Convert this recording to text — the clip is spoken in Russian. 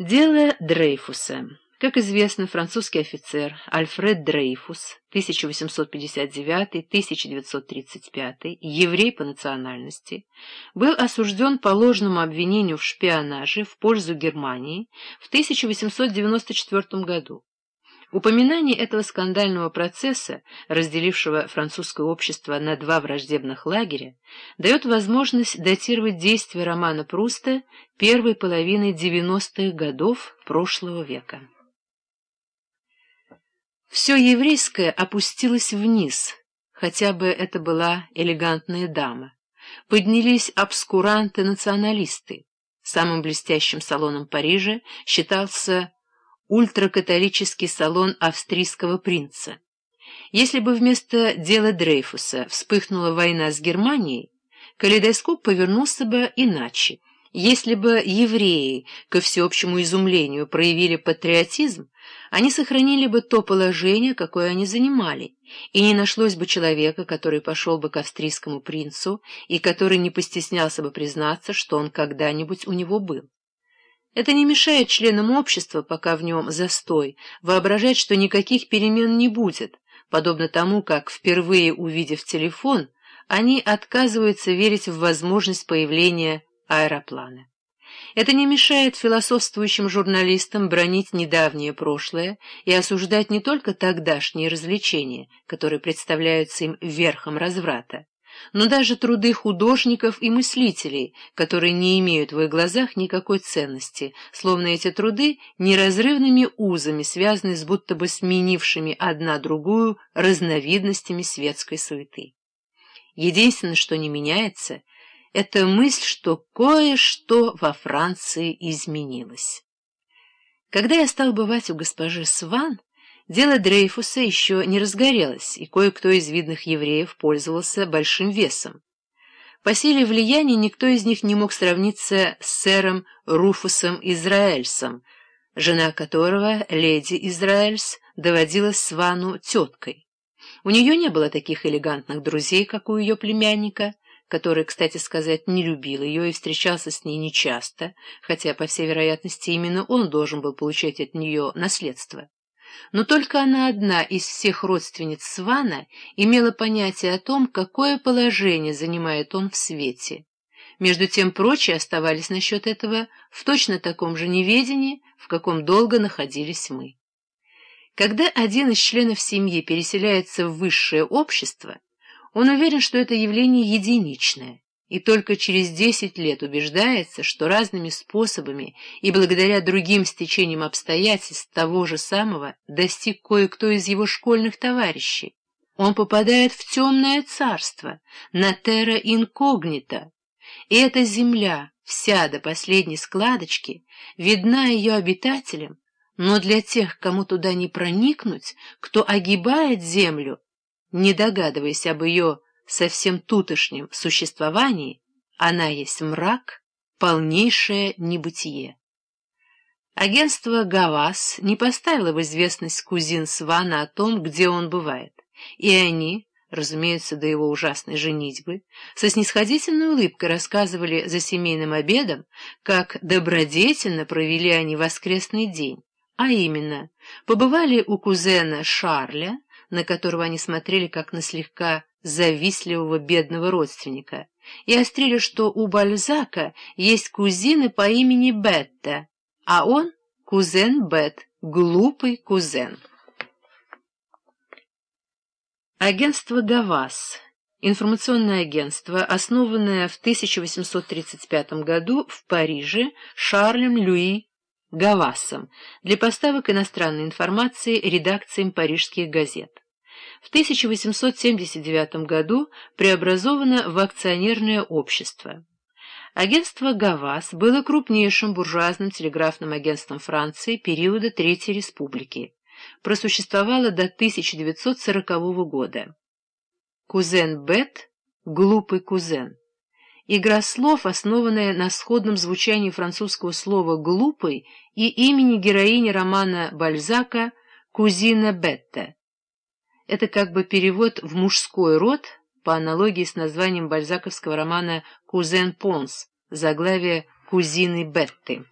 Дело Дрейфуса. Как известно, французский офицер Альфред Дрейфус, 1859-1935, еврей по национальности, был осужден по ложному обвинению в шпионаже в пользу Германии в 1894 году. Упоминание этого скандального процесса, разделившего французское общество на два враждебных лагеря, дает возможность датировать действия романа Пруста первой половины 90-х годов прошлого века. Все еврейское опустилось вниз, хотя бы это была элегантная дама. Поднялись обскуранты-националисты. Самым блестящим салоном Парижа считался ультракатолический салон австрийского принца. Если бы вместо дела Дрейфуса вспыхнула война с Германией, калейдоскоп повернулся бы иначе. Если бы евреи, ко всеобщему изумлению, проявили патриотизм, они сохранили бы то положение, какое они занимали, и не нашлось бы человека, который пошел бы к австрийскому принцу и который не постеснялся бы признаться, что он когда-нибудь у него был. Это не мешает членам общества, пока в нем застой, воображать, что никаких перемен не будет, подобно тому, как, впервые увидев телефон, они отказываются верить в возможность появления аэроплана. Это не мешает философствующим журналистам бронить недавнее прошлое и осуждать не только тогдашние развлечения, которые представляются им верхом разврата, но даже труды художников и мыслителей, которые не имеют в их глазах никакой ценности, словно эти труды неразрывными узами связаны с будто бы сменившими одна другую разновидностями светской суеты. Единственное, что не меняется, это мысль, что кое-что во Франции изменилось. Когда я стал бывать у госпожи Сван, Дело Дрейфуса еще не разгорелось, и кое-кто из видных евреев пользовался большим весом. По силе влияния никто из них не мог сравниться с сэром Руфусом Израэльсом, жена которого, леди Израэльс, доводилась Свану теткой. У нее не было таких элегантных друзей, как у ее племянника, который, кстати сказать, не любил ее и встречался с ней нечасто, хотя, по всей вероятности, именно он должен был получать от нее наследство. Но только она одна из всех родственниц Свана имела понятие о том, какое положение занимает он в свете. Между тем прочие оставались насчет этого в точно таком же неведении, в каком долго находились мы. Когда один из членов семьи переселяется в высшее общество, он уверен, что это явление единичное, и только через десять лет убеждается, что разными способами и благодаря другим стечениям обстоятельств того же самого достиг кое-кто из его школьных товарищей. Он попадает в темное царство, на терра инкогнито, и эта земля, вся до последней складочки, видна ее обитателям, но для тех, кому туда не проникнуть, кто огибает землю, не догадываясь об ее совсем тутошнем существовании она есть мрак, полнейшее небытие. Агентство «Гавас» не поставило в известность кузин Свана о том, где он бывает, и они, разумеется, до его ужасной женитьбы, со снисходительной улыбкой рассказывали за семейным обедом, как добродетельно провели они воскресный день, а именно, побывали у кузена Шарля, на которого они смотрели как на слегка завистливого бедного родственника, и острили, что у Бальзака есть кузина по имени Бетта, а он — кузен Бет, глупый кузен. Агентство «Гавас» — информационное агентство, основанное в 1835 году в Париже Шарлем Люи Гавасом для поставок иностранной информации редакциям парижских газет в 1879 году преобразовано в акционерное общество. Агентство «Гавас» было крупнейшим буржуазным телеграфным агентством Франции периода Третьей Республики. Просуществовало до 1940 года. Кузен Бет — глупый кузен. Игра слов, основанная на сходном звучании французского слова «глупый» и имени героини романа Бальзака «Кузина Бетта». Это как бы перевод в мужской род по аналогии с названием бальзаковского романа «Кузен Понс», заглавие «Кузины Бетты».